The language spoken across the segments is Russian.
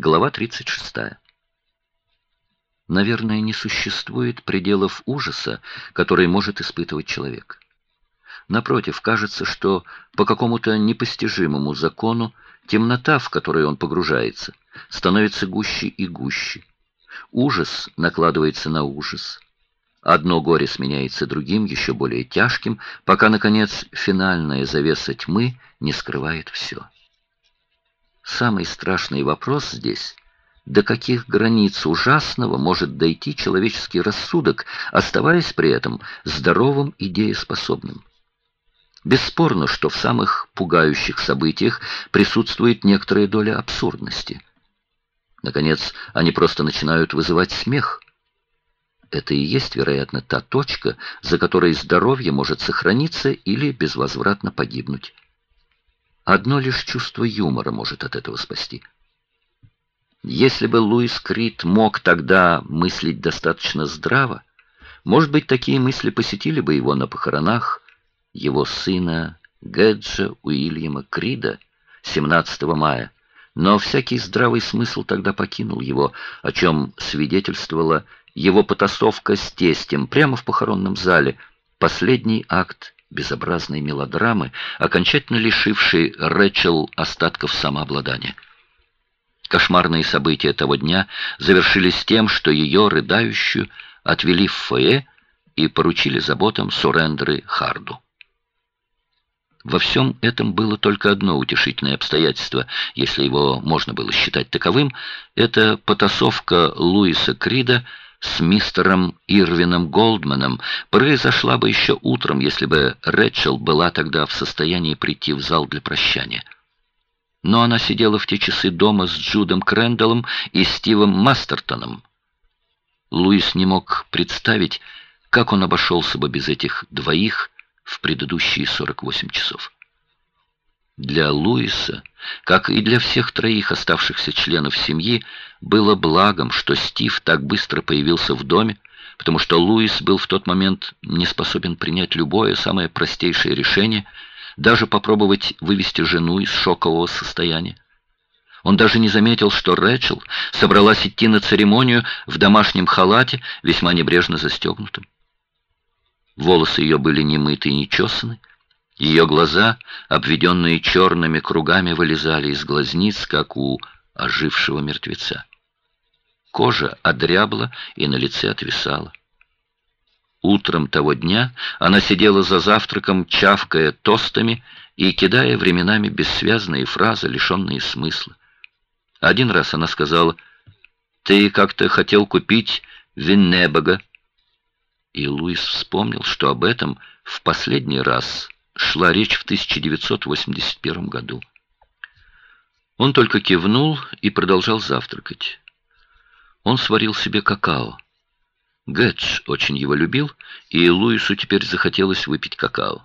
Глава 36. Наверное, не существует пределов ужаса, который может испытывать человек. Напротив, кажется, что по какому-то непостижимому закону темнота, в которой он погружается, становится гуще и гуще. Ужас накладывается на ужас. Одно горе сменяется другим, еще более тяжким, пока, наконец, финальная завеса тьмы не скрывает все. Самый страшный вопрос здесь — до каких границ ужасного может дойти человеческий рассудок, оставаясь при этом здоровым и дееспособным? Бесспорно, что в самых пугающих событиях присутствует некоторая доля абсурдности. Наконец, они просто начинают вызывать смех. Это и есть, вероятно, та точка, за которой здоровье может сохраниться или безвозвратно погибнуть. Одно лишь чувство юмора может от этого спасти. Если бы Луис Крит мог тогда мыслить достаточно здраво, может быть, такие мысли посетили бы его на похоронах его сына Гэджа Уильяма Крида 17 мая, но всякий здравый смысл тогда покинул его, о чем свидетельствовала его потасовка с тестем прямо в похоронном зале, последний акт безобразной мелодрамы, окончательно лишившей Рэчел остатков самообладания. Кошмарные события того дня завершились тем, что ее, рыдающую, отвели в фойе и поручили заботам Сурендры Харду. Во всем этом было только одно утешительное обстоятельство, если его можно было считать таковым, это потасовка Луиса Крида с мистером Ирвином Голдманом произошла бы еще утром, если бы Рэчел была тогда в состоянии прийти в зал для прощания. Но она сидела в те часы дома с Джудом Крэндаллом и Стивом Мастертоном. Луис не мог представить, как он обошелся бы без этих двоих в предыдущие 48 часов. Для Луиса, как и для всех троих оставшихся членов семьи, было благом, что Стив так быстро появился в доме, потому что Луис был в тот момент не способен принять любое самое простейшее решение, даже попробовать вывести жену из шокового состояния. Он даже не заметил, что Рэчел собралась идти на церемонию в домашнем халате, весьма небрежно застегнутом. Волосы ее были не мыты и не чесаны, ее глаза, обведенные черными кругами, вылезали из глазниц, как у ожившего мертвеца. Кожа одрябла и на лице отвисала. Утром того дня она сидела за завтраком, чавкая тостами и кидая временами бессвязные фразы, лишенные смысла. Один раз она сказала, «Ты как-то хотел купить Виннебога». И Луис вспомнил, что об этом в последний раз шла речь в 1981 году. Он только кивнул и продолжал завтракать. Он сварил себе какао. Гэтч очень его любил, и Луису теперь захотелось выпить какао.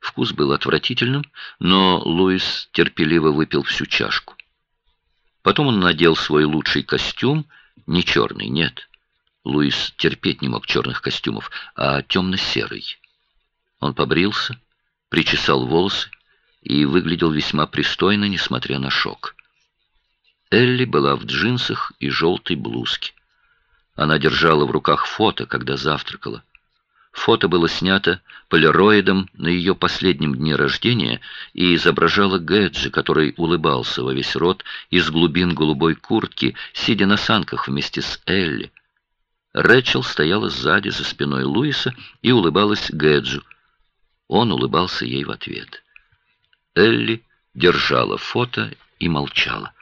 Вкус был отвратительным, но Луис терпеливо выпил всю чашку. Потом он надел свой лучший костюм, не черный, нет. Луис терпеть не мог черных костюмов, а темно-серый. Он побрился, причесал волосы и выглядел весьма пристойно, несмотря на шок. Элли была в джинсах и желтой блузке. Она держала в руках фото, когда завтракала. Фото было снято полироидом на ее последнем дне рождения и изображало Гэджи, который улыбался во весь рот из глубин голубой куртки, сидя на санках вместе с Элли. Рэчел стояла сзади, за спиной Луиса, и улыбалась Гэджу, он улыбался ей в ответ. Элли держала фото и молчала.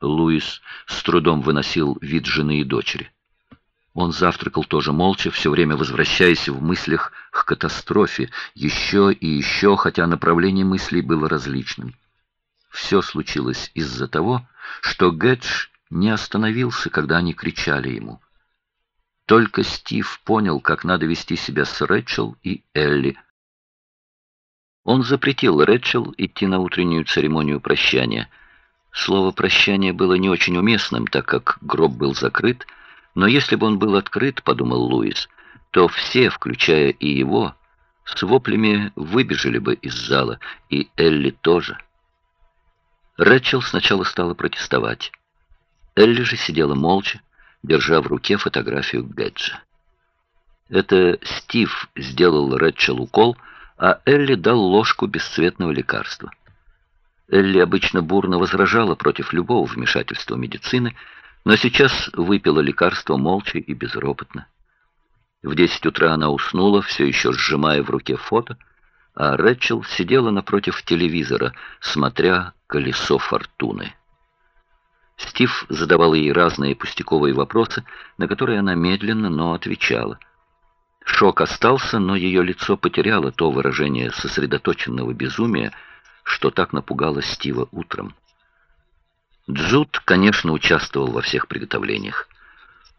Луис с трудом выносил вид жены и дочери. Он завтракал тоже молча, все время возвращаясь в мыслях к катастрофе, еще и еще, хотя направление мыслей было различным. Все случилось из-за того, что Гэдж не остановился, когда они кричали ему — только Стив понял, как надо вести себя с Рэчел и Элли. Он запретил Рэчел идти на утреннюю церемонию прощания. Слово «прощание» было не очень уместным, так как гроб был закрыт, но если бы он был открыт, подумал Луис, то все, включая и его, с воплями выбежали бы из зала, и Элли тоже. Рэчел сначала стала протестовать. Элли же сидела молча, держа в руке фотографию Гэджа. Это Стив сделал Рэчел укол, а Элли дал ложку бесцветного лекарства. Элли обычно бурно возражала против любого вмешательства медицины, но сейчас выпила лекарство молча и безропотно. В десять утра она уснула, все еще сжимая в руке фото, а Рэчел сидела напротив телевизора, смотря «Колесо фортуны». Стив задавал ей разные пустяковые вопросы, на которые она медленно, но отвечала. Шок остался, но ее лицо потеряло то выражение сосредоточенного безумия, что так напугало Стива утром. Джуд, конечно, участвовал во всех приготовлениях.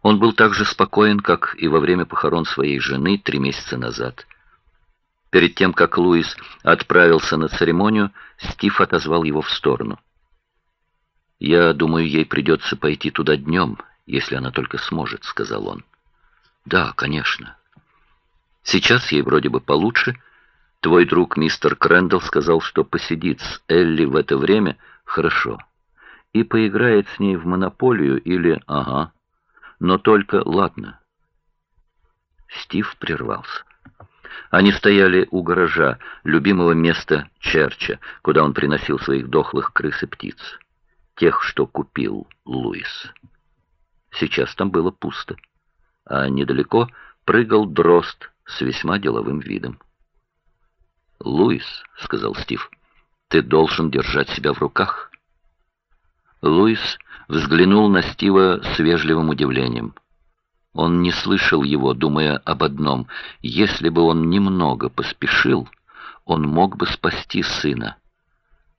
Он был так же спокоен, как и во время похорон своей жены три месяца назад. Перед тем, как Луис отправился на церемонию, Стив отозвал его в сторону. «Я думаю, ей придется пойти туда днем, если она только сможет», — сказал он. «Да, конечно. Сейчас ей вроде бы получше. Твой друг мистер Крэндалл сказал, что посидит с Элли в это время хорошо. И поиграет с ней в монополию или... Ага. Но только... Ладно». Стив прервался. Они стояли у гаража, любимого места Черча, куда он приносил своих дохлых крыс и птиц тех, что купил Луис. Сейчас там было пусто, а недалеко прыгал дрозд с весьма деловым видом. «Луис», — сказал Стив, — «ты должен держать себя в руках». Луис взглянул на Стива с вежливым удивлением. Он не слышал его, думая об одном. Если бы он немного поспешил, он мог бы спасти сына.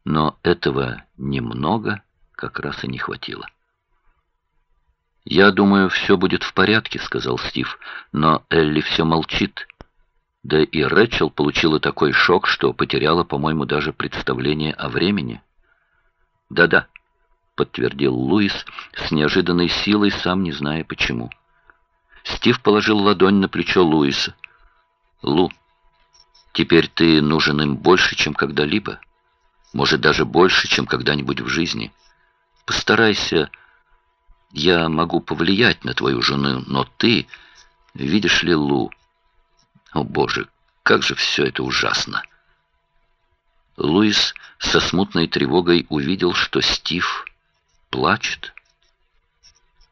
Но этого немного как раз и не хватило. «Я думаю, все будет в порядке», — сказал Стив, но Элли все молчит. Да и Рэчел получила такой шок, что потеряла, по-моему, даже представление о времени. «Да-да», — подтвердил Луис с неожиданной силой, сам не зная почему. Стив положил ладонь на плечо Луиса. «Лу, теперь ты нужен им больше, чем когда-либо. Может, даже больше, чем когда-нибудь в жизни». Постарайся. Я могу повлиять на твою жену, но ты, видишь ли, Лу... О, Боже, как же все это ужасно!» Луис со смутной тревогой увидел, что Стив плачет.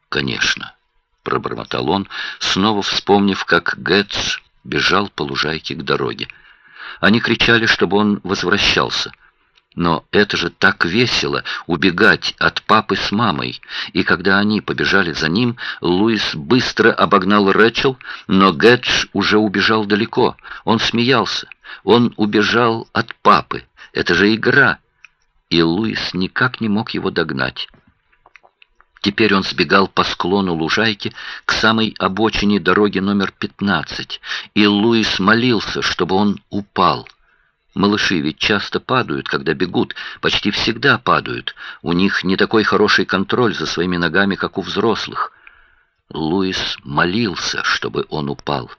«Конечно», — пробормотал он, снова вспомнив, как Гэтс бежал по лужайке к дороге. Они кричали, чтобы он возвращался — но это же так весело — убегать от папы с мамой. И когда они побежали за ним, Луис быстро обогнал Рэчел, но Гэдж уже убежал далеко. Он смеялся. Он убежал от папы. Это же игра. И Луис никак не мог его догнать. Теперь он сбегал по склону лужайки к самой обочине дороги номер 15, и Луис молился, чтобы он упал. Малыши ведь часто падают, когда бегут, почти всегда падают. У них не такой хороший контроль за своими ногами, как у взрослых. Луис молился, чтобы он упал.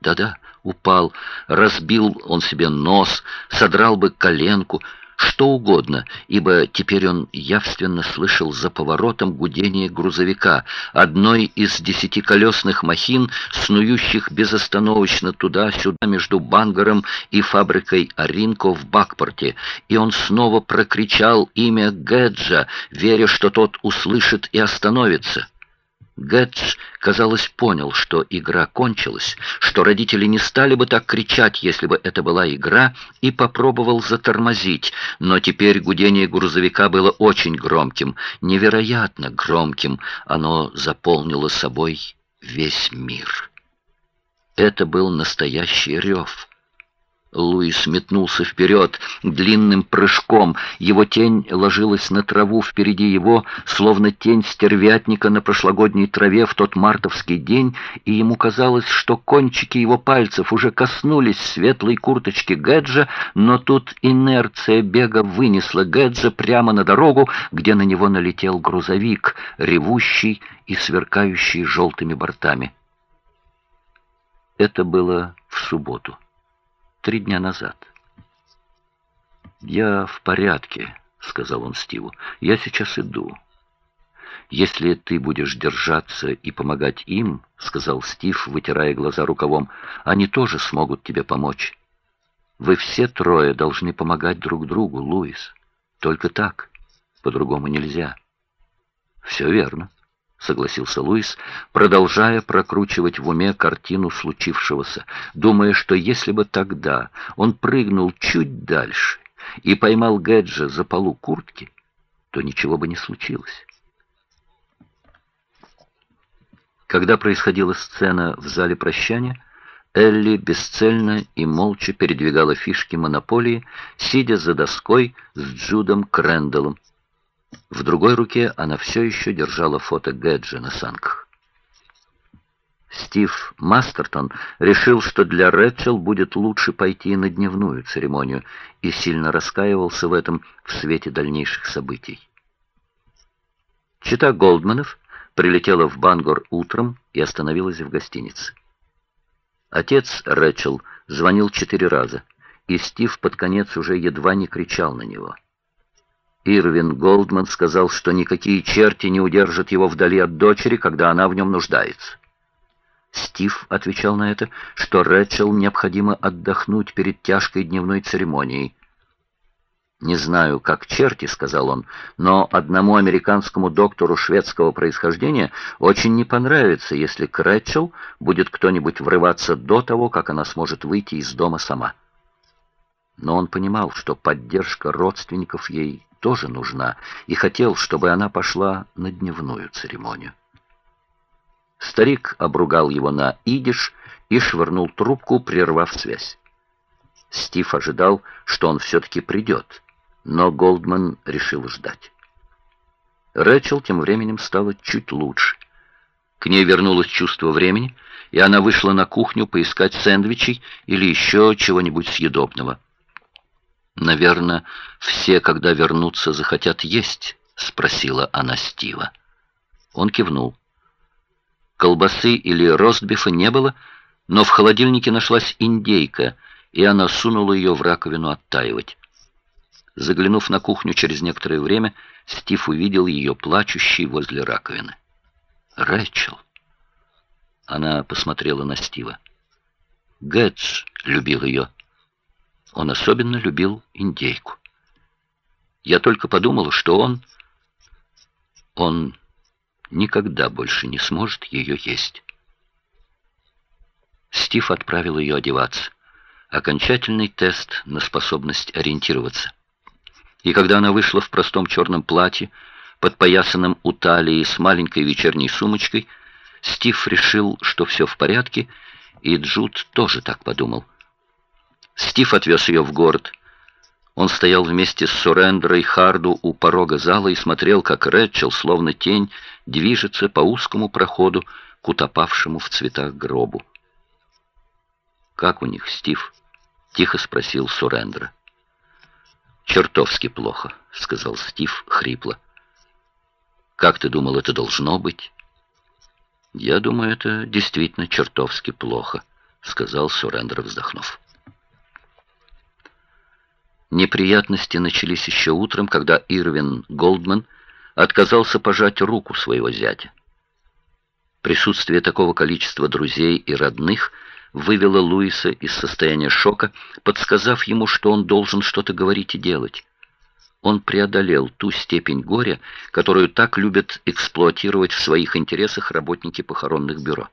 Да-да, упал, разбил он себе нос, содрал бы коленку, что угодно, ибо теперь он явственно слышал за поворотом гудение грузовика, одной из десятиколесных махин, снующих безостановочно туда-сюда между Бангаром и фабрикой Аринко в Бакпорте, и он снова прокричал имя Гэджа, веря, что тот услышит и остановится. Гэтс, казалось, понял, что игра кончилась, что родители не стали бы так кричать, если бы это была игра, и попробовал затормозить, но теперь гудение грузовика было очень громким, невероятно громким, оно заполнило собой весь мир. Это был настоящий рев. Луис метнулся вперед длинным прыжком. Его тень ложилась на траву впереди его, словно тень стервятника на прошлогодней траве в тот мартовский день, и ему казалось, что кончики его пальцев уже коснулись светлой курточки Гэджа, но тут инерция бега вынесла Гэджа прямо на дорогу, где на него налетел грузовик, ревущий и сверкающий желтыми бортами. Это было в субботу три дня назад. «Я в порядке», — сказал он Стиву. «Я сейчас иду». «Если ты будешь держаться и помогать им, — сказал Стив, вытирая глаза рукавом, — они тоже смогут тебе помочь. Вы все трое должны помогать друг другу, Луис. Только так. По-другому нельзя». «Все верно», — согласился Луис, продолжая прокручивать в уме картину случившегося, думая, что если бы тогда он прыгнул чуть дальше и поймал Гэджа за полу куртки, то ничего бы не случилось. Когда происходила сцена в зале прощания, Элли бесцельно и молча передвигала фишки монополии, сидя за доской с Джудом Крэндаллом. В другой руке она все еще держала фото Гэджа на санках. Стив Мастертон решил, что для Рэчел будет лучше пойти на дневную церемонию, и сильно раскаивался в этом в свете дальнейших событий. Чита Голдманов прилетела в Бангор утром и остановилась в гостинице. Отец Рэчел звонил четыре раза, и Стив под конец уже едва не кричал на него. Ирвин Голдман сказал, что никакие черти не удержат его вдали от дочери, когда она в нем нуждается. Стив отвечал на это, что Рэчел необходимо отдохнуть перед тяжкой дневной церемонией, «Не знаю, как черти», — сказал он, «но одному американскому доктору шведского происхождения очень не понравится, если к Рэчел будет кто-нибудь врываться до того, как она сможет выйти из дома сама». Но он понимал, что поддержка родственников ей тоже нужна, и хотел, чтобы она пошла на дневную церемонию. Старик обругал его на идиш и швырнул трубку, прервав связь. Стив ожидал, что он все-таки придет но Голдман решил ждать. Рэчел тем временем стало чуть лучше. К ней вернулось чувство времени, и она вышла на кухню поискать сэндвичей или еще чего-нибудь съедобного. «Наверное, все, когда вернутся, захотят есть?» — спросила она Стива. Он кивнул. Колбасы или ростбифа не было, но в холодильнике нашлась индейка, и она сунула ее в раковину оттаивать. Заглянув на кухню через некоторое время, Стив увидел ее плачущей возле раковины. «Рэчел!» Она посмотрела на Стива. Гэтс любил ее. Он особенно любил индейку. Я только подумал, что он... Он никогда больше не сможет ее есть. Стив отправил ее одеваться. Окончательный тест на способность ориентироваться. И когда она вышла в простом черном платье, подпоясанном у талии с маленькой вечерней сумочкой, Стив решил, что все в порядке, и Джуд тоже так подумал. Стив отвез ее в город. Он стоял вместе с Сурендрой Харду у порога зала и смотрел, как Рэчел, словно тень, движется по узкому проходу к утопавшему в цветах гробу. «Как у них, Стив?» — тихо спросил Сурендра. «Чертовски плохо», — сказал Стив хрипло. «Как ты думал, это должно быть?» «Я думаю, это действительно чертовски плохо», — сказал Сурендер, вздохнув. Неприятности начались еще утром, когда Ирвин Голдман отказался пожать руку своего зятя. Присутствие такого количества друзей и родных — вывела Луиса из состояния шока, подсказав ему, что он должен что-то говорить и делать. Он преодолел ту степень горя, которую так любят эксплуатировать в своих интересах работники похоронных бюро.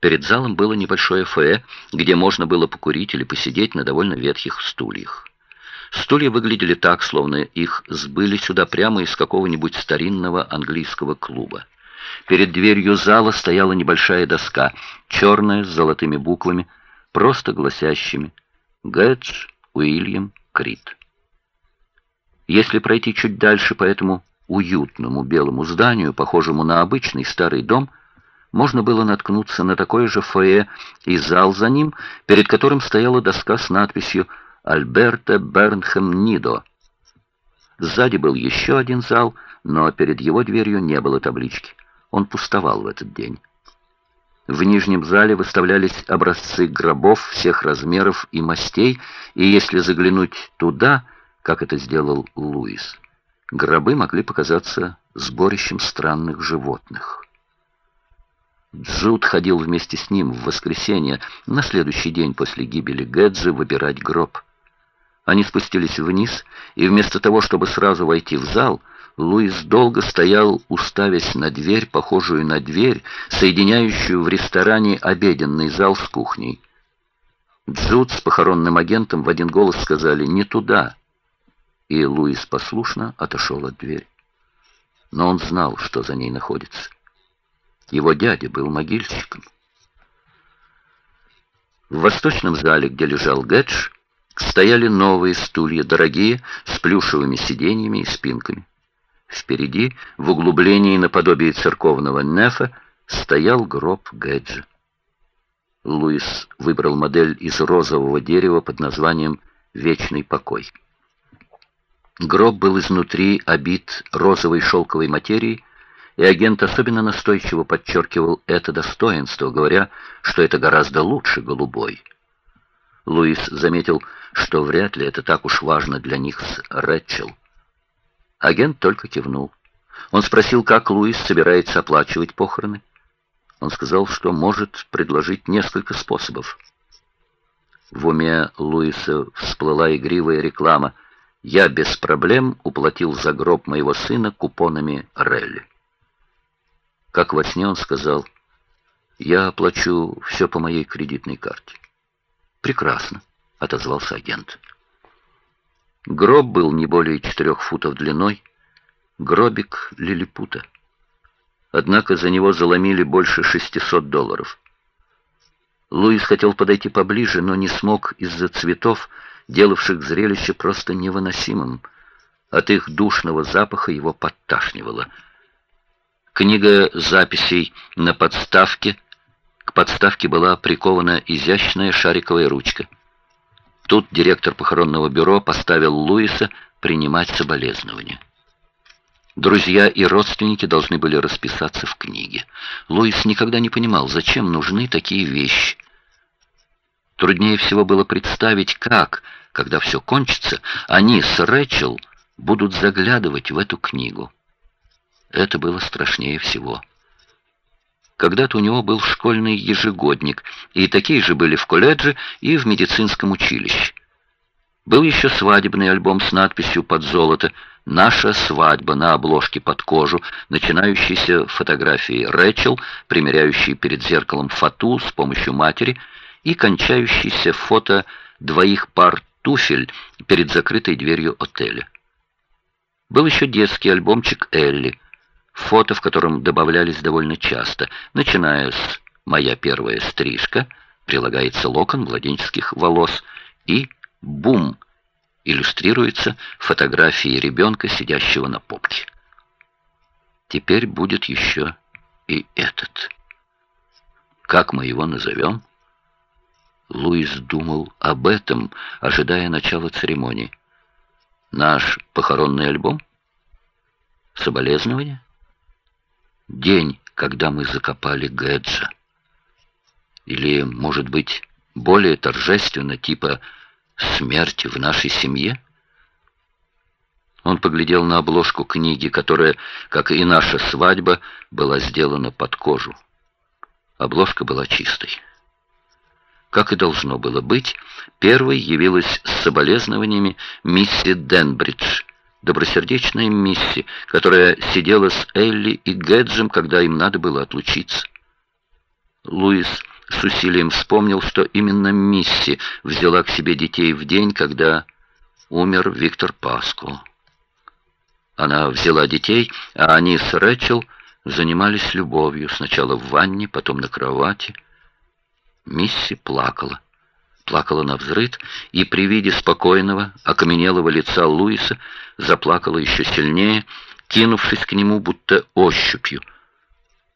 Перед залом было небольшое фойе, где можно было покурить или посидеть на довольно ветхих стульях. Стулья выглядели так, словно их сбыли сюда прямо из какого-нибудь старинного английского клуба. Перед дверью зала стояла небольшая доска, черная, с золотыми буквами, просто гласящими «Гэдж Уильям Крид». Если пройти чуть дальше по этому уютному белому зданию, похожему на обычный старый дом, можно было наткнуться на такое же фойе и зал за ним, перед которым стояла доска с надписью «Альберта Бернхэм Нидо». Сзади был еще один зал, но перед его дверью не было таблички. Он пустовал в этот день. В нижнем зале выставлялись образцы гробов всех размеров и мастей, и если заглянуть туда, как это сделал Луис. Гробы могли показаться сборищем странных животных. Джуд ходил вместе с ним в воскресенье, на следующий день после гибели Гэджи, выбирать гроб. Они спустились вниз, и вместо того, чтобы сразу войти в зал, Луис долго стоял, уставясь на дверь, похожую на дверь, соединяющую в ресторане обеденный зал с кухней. Джуд с похоронным агентом в один голос сказали «не туда», и Луис послушно отошел от двери. Но он знал, что за ней находится. Его дядя был могильщиком. В восточном зале, где лежал Гэдж, стояли новые стулья, дорогие, с плюшевыми сиденьями и спинками. Впереди, в углублении наподобие церковного нефа, стоял гроб Гэджа. Луис выбрал модель из розового дерева под названием «Вечный покой». Гроб был изнутри обит розовой шелковой материей, и агент особенно настойчиво подчеркивал это достоинство, говоря, что это гораздо лучше голубой. Луис заметил, что вряд ли это так уж важно для них с Рэтчел. Агент только кивнул. Он спросил, как Луис собирается оплачивать похороны. Он сказал, что может предложить несколько способов. В уме Луиса всплыла игривая реклама — я без проблем уплатил за гроб моего сына купонами Релли. Как во сне он сказал, я оплачу все по моей кредитной карте. Прекрасно, отозвался агент. Гроб был не более четырех футов длиной, гробик лилипута. Однако за него заломили больше 600 долларов. Луис хотел подойти поближе, но не смог из-за цветов, делавших зрелище просто невыносимым. От их душного запаха его подташнивало. Книга записей на подставке. К подставке была прикована изящная шариковая ручка. Тут директор похоронного бюро поставил Луиса принимать соболезнования. Друзья и родственники должны были расписаться в книге. Луис никогда не понимал, зачем нужны такие вещи. Труднее всего было представить, как когда все кончится, они с Рэчел будут заглядывать в эту книгу. Это было страшнее всего. Когда-то у него был школьный ежегодник, и такие же были в колледже и в медицинском училище. Был еще свадебный альбом с надписью под золото «Наша свадьба» на обложке под кожу, начинающийся фотографией Рэчел, примеряющей перед зеркалом фату с помощью матери, и кончающийся фото двоих пар туфель перед закрытой дверью отеля. Был еще детский альбомчик Элли, фото в котором добавлялись довольно часто, начиная с «Моя первая стрижка», прилагается локон младенческих волос, и «Бум» иллюстрируется фотографией ребенка, сидящего на попке. Теперь будет еще и этот. Как мы его назовем? Луис думал об этом, ожидая начала церемонии. Наш похоронный альбом? Соболезнования? День, когда мы закопали Гэджа. Или, может быть, более торжественно, типа «Смерть в нашей семье»? Он поглядел на обложку книги, которая, как и наша свадьба, была сделана под кожу. Обложка была чистой. Как и должно было быть, первой явилась с соболезнованиями мисси Денбридж, добросердечная мисси, которая сидела с Элли и Гэджем, когда им надо было отлучиться. Луис с усилием вспомнил, что именно мисси взяла к себе детей в день, когда умер Виктор Паску. Она взяла детей, а они с Рэчел занимались любовью, сначала в ванне, потом на кровати, Мисси плакала. Плакала на взрыд, и при виде спокойного, окаменелого лица Луиса заплакала еще сильнее, кинувшись к нему будто ощупью.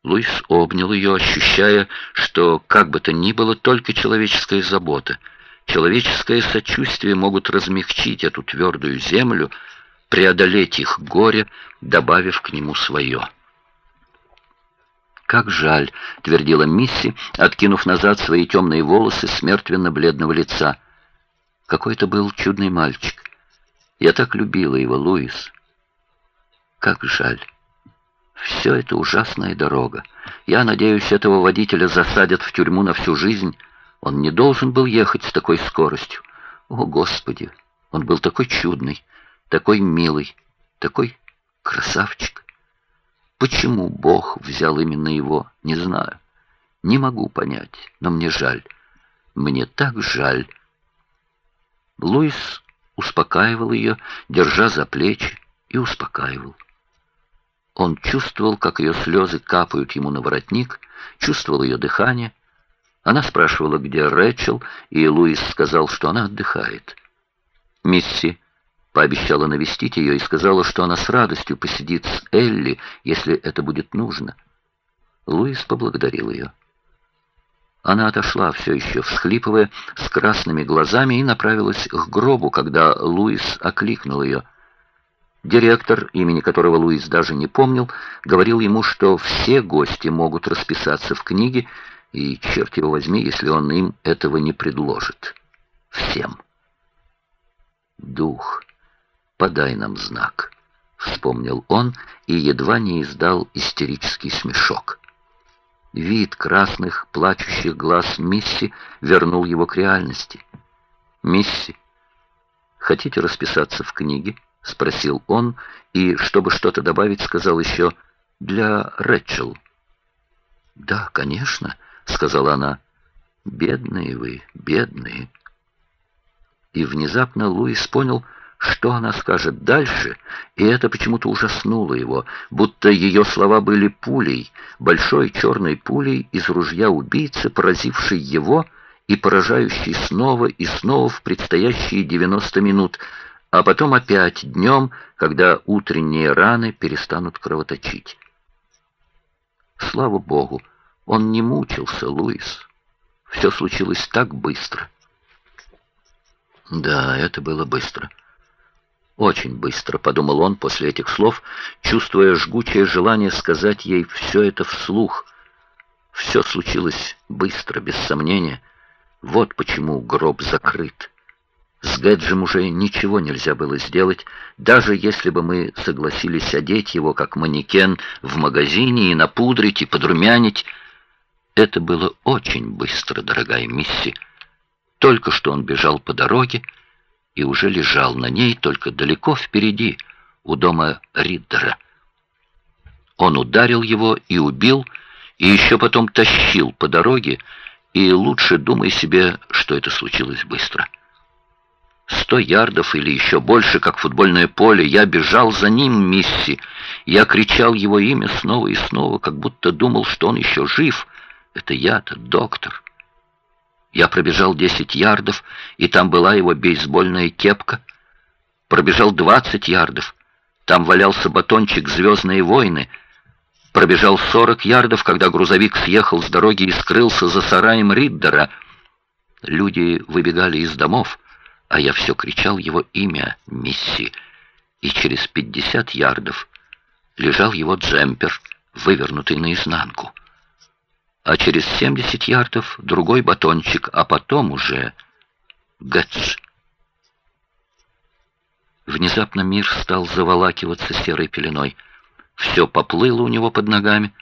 Луис обнял ее, ощущая, что, как бы то ни было, только человеческая забота, человеческое сочувствие могут размягчить эту твердую землю, преодолеть их горе, добавив к нему свое. «Как жаль», — твердила Мисси, откинув назад свои темные волосы с мертвенно-бледного лица. «Какой это был чудный мальчик. Я так любила его, Луис. Как жаль. Все это ужасная дорога. Я надеюсь, этого водителя засадят в тюрьму на всю жизнь. Он не должен был ехать с такой скоростью. О, Господи! Он был такой чудный, такой милый, такой красавчик. Почему Бог взял именно его, не знаю. Не могу понять, но мне жаль. Мне так жаль. Луис успокаивал ее, держа за плечи, и успокаивал. Он чувствовал, как ее слезы капают ему на воротник, чувствовал ее дыхание. Она спрашивала, где Рэчел, и Луис сказал, что она отдыхает. Мисси пообещала навестить ее и сказала, что она с радостью посидит с Элли, если это будет нужно. Луис поблагодарил ее. Она отошла, все еще всхлипывая, с красными глазами, и направилась к гробу, когда Луис окликнул ее — Директор, имени которого Луис даже не помнил, говорил ему, что все гости могут расписаться в книге, и, черт его возьми, если он им этого не предложит. Всем. «Дух, подай нам знак», — вспомнил он и едва не издал истерический смешок. Вид красных, плачущих глаз Мисси вернул его к реальности. «Мисси, хотите расписаться в книге?» — спросил он, и, чтобы что-то добавить, сказал еще «для Рэчел». «Да, конечно», — сказала она. «Бедные вы, бедные». И внезапно Луис понял, что она скажет дальше, и это почему-то ужаснуло его, будто ее слова были пулей, большой черной пулей из ружья убийцы, поразившей его и поражающей снова и снова в предстоящие 90 минут — а потом опять днем, когда утренние раны перестанут кровоточить. Слава Богу, он не мучился, Луис. Все случилось так быстро. Да, это было быстро. Очень быстро, подумал он после этих слов, чувствуя жгучее желание сказать ей все это вслух. Все случилось быстро, без сомнения. Вот почему гроб закрыт. С Гэджем уже ничего нельзя было сделать, даже если бы мы согласились одеть его как манекен в магазине и напудрить и подрумянить. Это было очень быстро, дорогая Мисси. Только что он бежал по дороге и уже лежал на ней только далеко впереди, у дома Риддера. Он ударил его и убил, и еще потом тащил по дороге, и лучше думай себе, что это случилось быстро. Сто ярдов или еще больше, как футбольное поле. Я бежал за ним, Мисси. Я кричал его имя снова и снова, как будто думал, что он еще жив. Это я-то, доктор. Я пробежал десять ярдов, и там была его бейсбольная кепка. Пробежал двадцать ярдов. Там валялся батончик «Звездные войны». Пробежал сорок ярдов, когда грузовик съехал с дороги и скрылся за сараем Риддера. Люди выбегали из домов а я все кричал его имя Мисси, и через пятьдесят ярдов лежал его джемпер, вывернутый наизнанку. А через семьдесят ярдов другой батончик, а потом уже Гэтс. Внезапно мир стал заволакиваться серой пеленой. Все поплыло у него под ногами.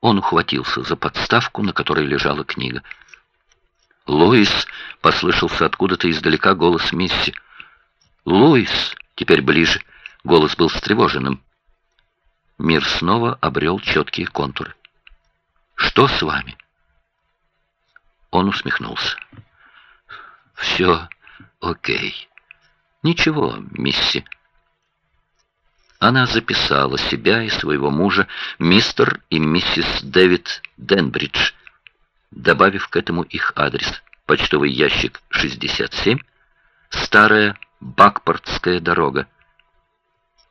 Он ухватился за подставку, на которой лежала книга. «Луис!» — послышался откуда-то издалека голос Мисси. «Луис!» — теперь ближе. Голос был встревоженным. Мир снова обрел четкие контуры. «Что с вами?» Он усмехнулся. «Все окей. Ничего, Мисси». Она записала себя и своего мужа, мистер и миссис Дэвид Денбридж, добавив к этому их адрес. Почтовый ящик 67, старая Бакпортская дорога.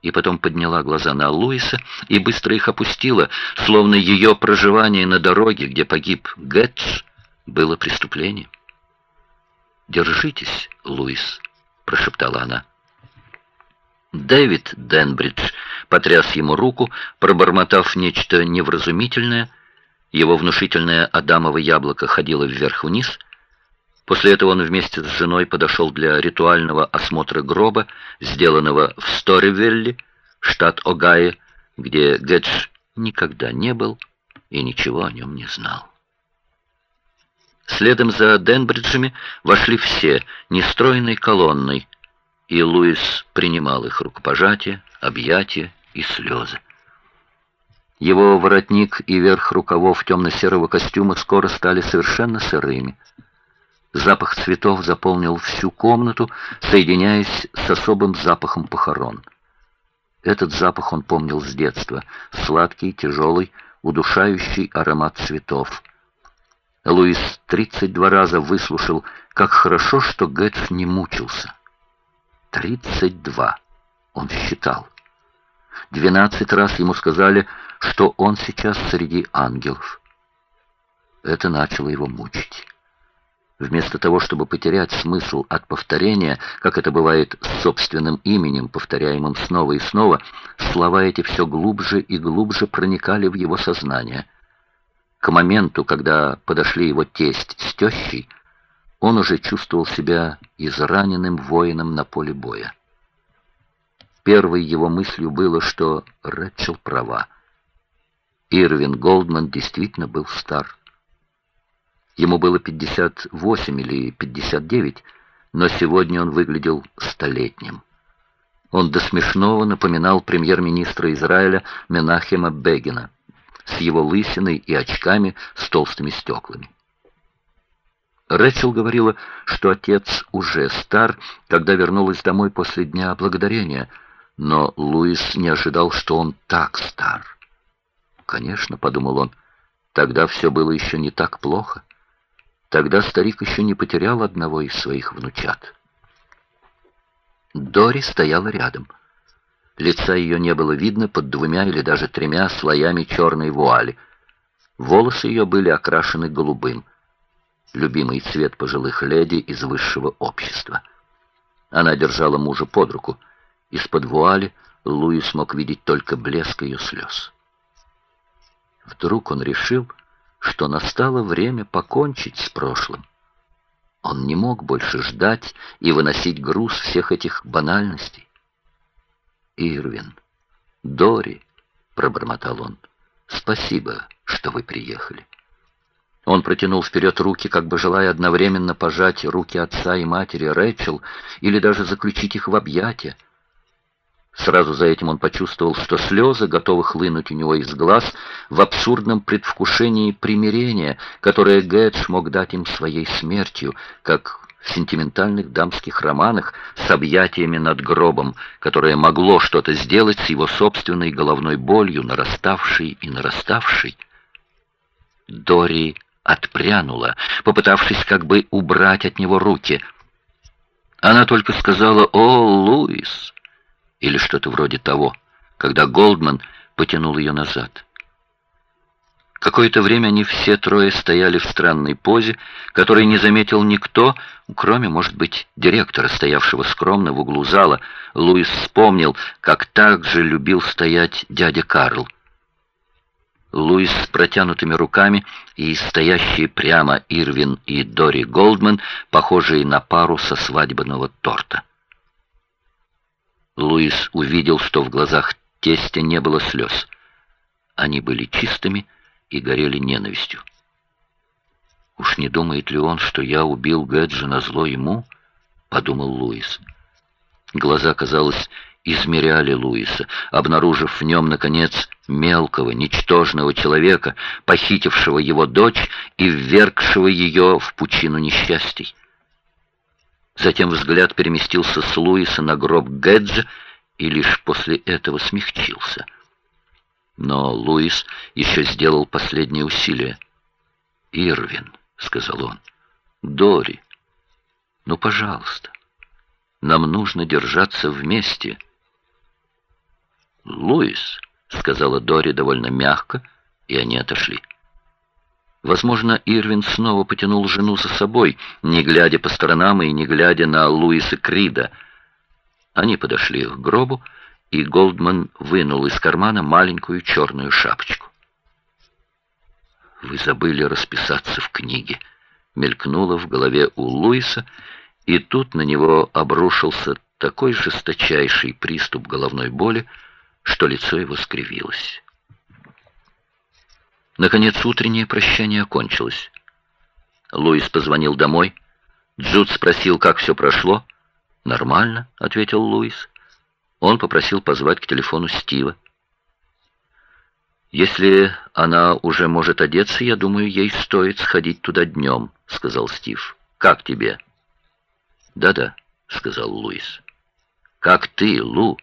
И потом подняла глаза на Луиса и быстро их опустила, словно ее проживание на дороге, где погиб Гэтч, было преступлением. «Держитесь, Луис», — прошептала она. Дэвид Денбридж потряс ему руку, пробормотав нечто невразумительное — его внушительное адамово яблоко ходило вверх-вниз. После этого он вместе с женой подошел для ритуального осмотра гроба, сделанного в Сторивелле, штат Огайо, где Гэдж никогда не был и ничего о нем не знал. Следом за Денбриджами вошли все, нестройной колонной, и Луис принимал их рукопожатия, объятия и слезы. Его воротник и верх рукавов темно-серого костюма скоро стали совершенно сырыми. Запах цветов заполнил всю комнату, соединяясь с особым запахом похорон. Этот запах он помнил с детства, сладкий, тяжелый, удушающий аромат цветов. Луис 32 раза выслушал, как хорошо, что Гэтс не мучился. 32, он считал. Двенадцать раз ему сказали, что он сейчас среди ангелов. Это начало его мучить. Вместо того, чтобы потерять смысл от повторения, как это бывает с собственным именем, повторяемым снова и снова, слова эти все глубже и глубже проникали в его сознание. К моменту, когда подошли его тесть с тещей, он уже чувствовал себя израненным воином на поле боя. Первой его мыслью было, что Рэчел права. Ирвин Голдман действительно был стар. Ему было 58 или 59, но сегодня он выглядел столетним. Он до смешного напоминал премьер-министра Израиля Менахема Бегина с его лысиной и очками с толстыми стеклами. Рэчел говорила, что отец уже стар, когда вернулась домой после Дня Благодарения — но Луис не ожидал, что он так стар. «Конечно», — подумал он, — «тогда все было еще не так плохо. Тогда старик еще не потерял одного из своих внучат». Дори стояла рядом. Лица ее не было видно под двумя или даже тремя слоями черной вуали. Волосы ее были окрашены голубым, любимый цвет пожилых леди из высшего общества. Она держала мужа под руку — из-под вуали Луи смог видеть только блеск ее слез. Вдруг он решил, что настало время покончить с прошлым. Он не мог больше ждать и выносить груз всех этих банальностей. «Ирвин, Дори», — пробормотал он, — «спасибо, что вы приехали». Он протянул вперед руки, как бы желая одновременно пожать руки отца и матери Рэчел или даже заключить их в объятия. Сразу за этим он почувствовал, что слезы готовы хлынуть у него из глаз в абсурдном предвкушении примирения, которое Гэтч мог дать им своей смертью, как в сентиментальных дамских романах с объятиями над гробом, которое могло что-то сделать с его собственной головной болью, нараставшей и нараставшей. Дори отпрянула, попытавшись как бы убрать от него руки. Она только сказала «О, Луис!» Или что-то вроде того, когда Голдман потянул ее назад. Какое-то время они все трое стояли в странной позе, которой не заметил никто, кроме, может быть, директора, стоявшего скромно в углу зала. Луис вспомнил, как так же любил стоять дядя Карл. Луис с протянутыми руками и стоящие прямо Ирвин и Дори Голдман, похожие на пару со свадебного торта. Луис увидел, что в глазах тестя не было слез. Они были чистыми и горели ненавистью. «Уж не думает ли он, что я убил Гэджи на зло ему?» — подумал Луис. Глаза, казалось, измеряли Луиса, обнаружив в нем, наконец, мелкого, ничтожного человека, похитившего его дочь и ввергшего ее в пучину несчастий. Затем взгляд переместился с Луиса на гроб Гэджа и лишь после этого смягчился. Но Луис еще сделал последнее усилие. «Ирвин», — сказал он, — «Дори, ну, пожалуйста, нам нужно держаться вместе». «Луис», — сказала Дори довольно мягко, и они отошли. Возможно, Ирвин снова потянул жену за собой, не глядя по сторонам и не глядя на Луиса Крида. Они подошли к гробу, и Голдман вынул из кармана маленькую черную шапочку. «Вы забыли расписаться в книге», мелькнуло в голове у Луиса, и тут на него обрушился такой жесточайший приступ головной боли, что лицо его скривилось. Наконец утреннее прощание окончилось. Луис позвонил домой. Джуд спросил, как все прошло. «Нормально», — ответил Луис. Он попросил позвать к телефону Стива. «Если она уже может одеться, я думаю, ей стоит сходить туда днем», — сказал Стив. «Как тебе?» «Да-да», — сказал Луис. «Как ты, Лу?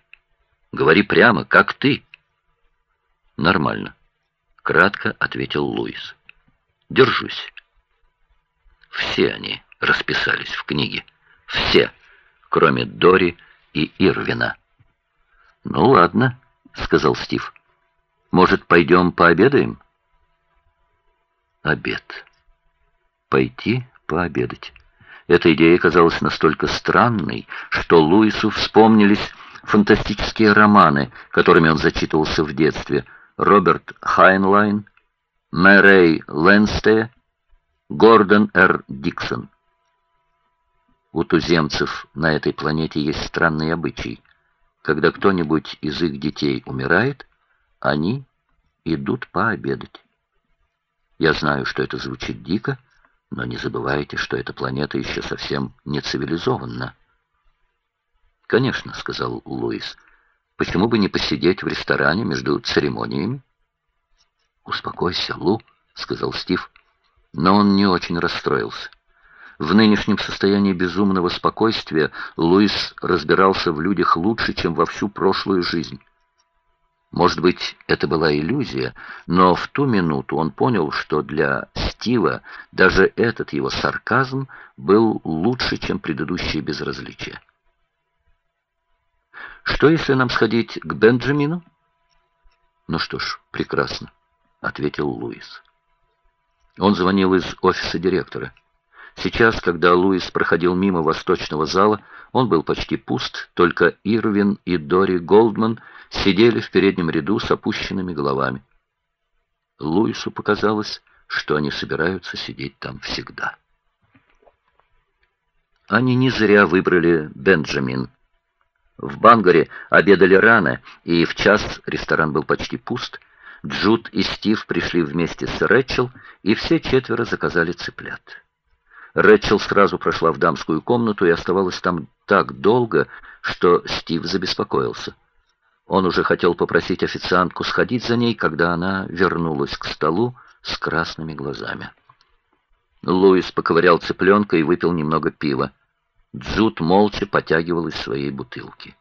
Говори прямо, как ты?» «Нормально», — кратко ответил Луис. «Держусь». Все они расписались в книге. Все, кроме Дори и Ирвина. «Ну ладно», — сказал Стив. Может, пойдем пообедаем? Обед. Пойти пообедать. Эта идея казалась настолько странной, что Луису вспомнились фантастические романы, которыми он зачитывался в детстве. Роберт Хайнлайн, Мюррей Лейнстер, Гордон Р. Диксон. У туземцев на этой планете есть странный обычай. Когда кто-нибудь из их детей умирает, они идут пообедать. Я знаю, что это звучит дико, но не забывайте, что эта планета еще совсем не цивилизованна. «Конечно», — сказал Луис, — «почему бы не посидеть в ресторане между церемониями?» «Успокойся, Лу», — сказал Стив, но он не очень расстроился. В нынешнем состоянии безумного спокойствия Луис разбирался в людях лучше, чем во всю прошлую жизнь. Может быть, это была иллюзия, но в ту минуту он понял, что для Стива даже этот его сарказм был лучше, чем предыдущее безразличие. «Что, если нам сходить к Бенджамину?» «Ну что ж, прекрасно», — ответил Луис. Он звонил из офиса директора. Сейчас, когда Луис проходил мимо восточного зала, он был почти пуст, только Ирвин и Дори Голдман сидели в переднем ряду с опущенными головами. Луису показалось, что они собираются сидеть там всегда. Они не зря выбрали Бенджамин. В Бангаре обедали рано, и в час ресторан был почти пуст. Джуд и Стив пришли вместе с Рэчел, и все четверо заказали цыплят. Рэчел сразу прошла в дамскую комнату и оставалась там так долго, что Стив забеспокоился. Он уже хотел попросить официантку сходить за ней, когда она вернулась к столу с красными глазами. Луис поковырял цыпленка и выпил немного пива. Джуд молча потягивал из своей бутылки.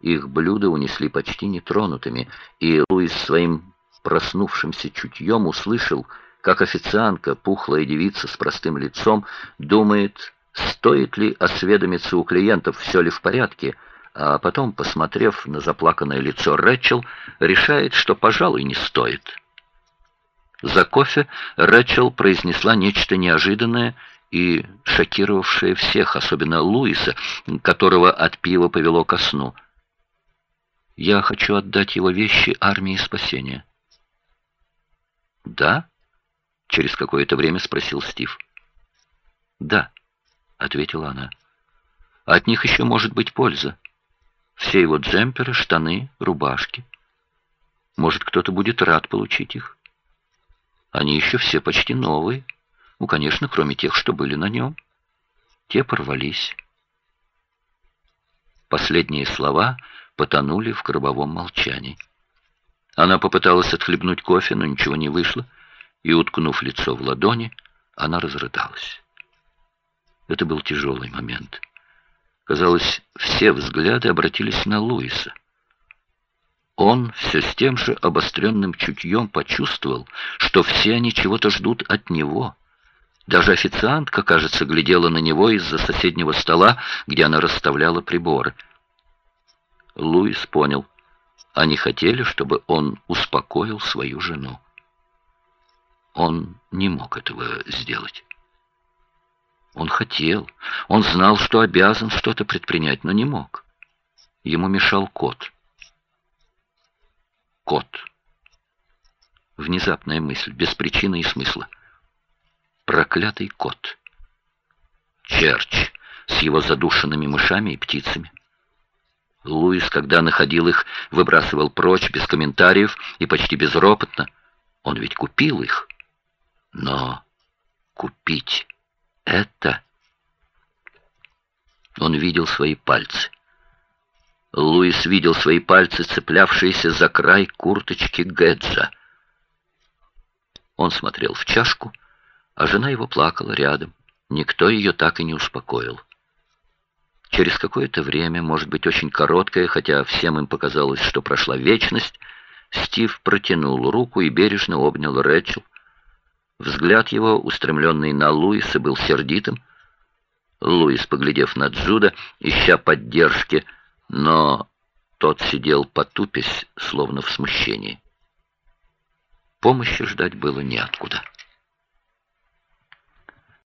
Их блюда унесли почти нетронутыми, и Луис своим проснувшимся чутьем услышал, как официантка, пухлая девица с простым лицом, думает, стоит ли осведомиться у клиентов, все ли в порядке, а потом, посмотрев на заплаканное лицо Рэчел, решает, что, пожалуй, не стоит. За кофе Рэчел произнесла нечто неожиданное и шокировавшее всех, особенно Луиса, которого от пива повело ко сну. «Я хочу отдать его вещи армии спасения». «Да?» Через какое-то время спросил Стив. «Да», — ответила она. «От них еще может быть польза. Все его джемперы, штаны, рубашки. Может, кто-то будет рад получить их. Они еще все почти новые. Ну, конечно, кроме тех, что были на нем. Те порвались». Последние слова потонули в гробовом молчании. Она попыталась отхлебнуть кофе, но ничего не вышло и, уткнув лицо в ладони, она разрыдалась. Это был тяжелый момент. Казалось, все взгляды обратились на Луиса. Он все с тем же обостренным чутьем почувствовал, что все они чего-то ждут от него. Даже официантка, кажется, глядела на него из-за соседнего стола, где она расставляла приборы. Луис понял. Они хотели, чтобы он успокоил свою жену. Он не мог этого сделать. Он хотел, он знал, что обязан что-то предпринять, но не мог. Ему мешал кот. Кот. Внезапная мысль, без причины и смысла. Проклятый кот. Черч с его задушенными мышами и птицами. Луис, когда находил их, выбрасывал прочь без комментариев и почти безропотно. Он ведь купил их. Но купить это... Он видел свои пальцы. Луис видел свои пальцы, цеплявшиеся за край курточки Гэджа. Он смотрел в чашку, а жена его плакала рядом. Никто ее так и не успокоил. Через какое-то время, может быть, очень короткое, хотя всем им показалось, что прошла вечность, Стив протянул руку и бережно обнял Рэчел. Взгляд его, устремленный на Луиса, был сердитым. Луис, поглядев на Джуда, ища поддержки, но тот сидел потупясь, словно в смущении. Помощи ждать было неоткуда.